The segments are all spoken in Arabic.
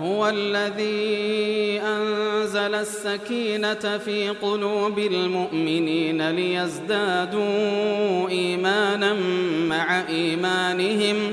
هو الذي أنزل السكينة في قلوب المؤمنين ليزدادوا إيمانا مع إيمانهم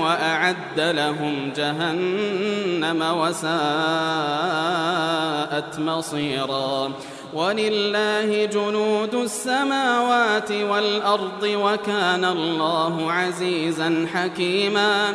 وأعد لهم جهنم وساءت مصيرا. ولله جنود السماوات والأرض وكان الله عزيزا حكيما.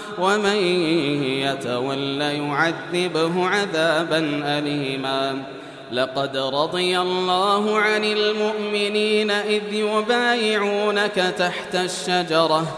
ومن يتول يعذبه عذابا أليما. لقد رضي الله عن المؤمنين إذ يبايعونك تحت الشجرة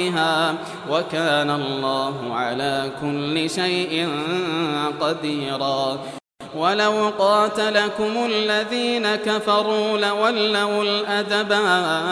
وكان الله على كل شيء قديرا. ولو قاتلكم الذين كفروا لولوا الأدبار.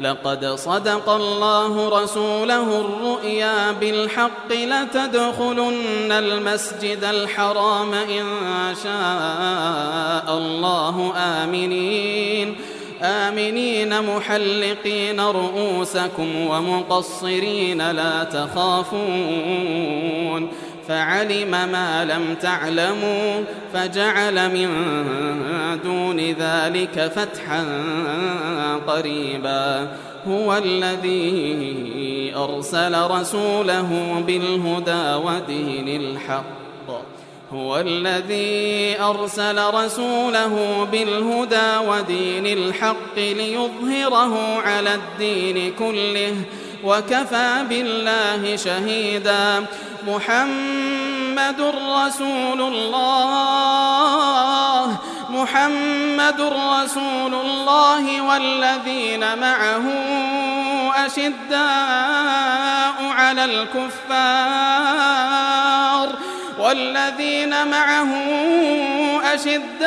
لقد صدق الله رسوله الرؤيا بالحق لتدخلن المسجد الحرام إن شاء الله. آمنين. آمنين محلقين رؤوسكم ومقصرين لا تخافون. فعلم ما لم تعلموا فجعل من دون ذلك فتحا قريبا. هو الذي أرسل رسوله بالهدى ودين الحق. هو الذي أرسل رسوله بالهدى ودين الحق ليظهره على الدين كله وكفى بالله شهيدا. محمد رسول الله. محمد رسول الله والذين معه أشداء على الكفار. والذين معه أشداء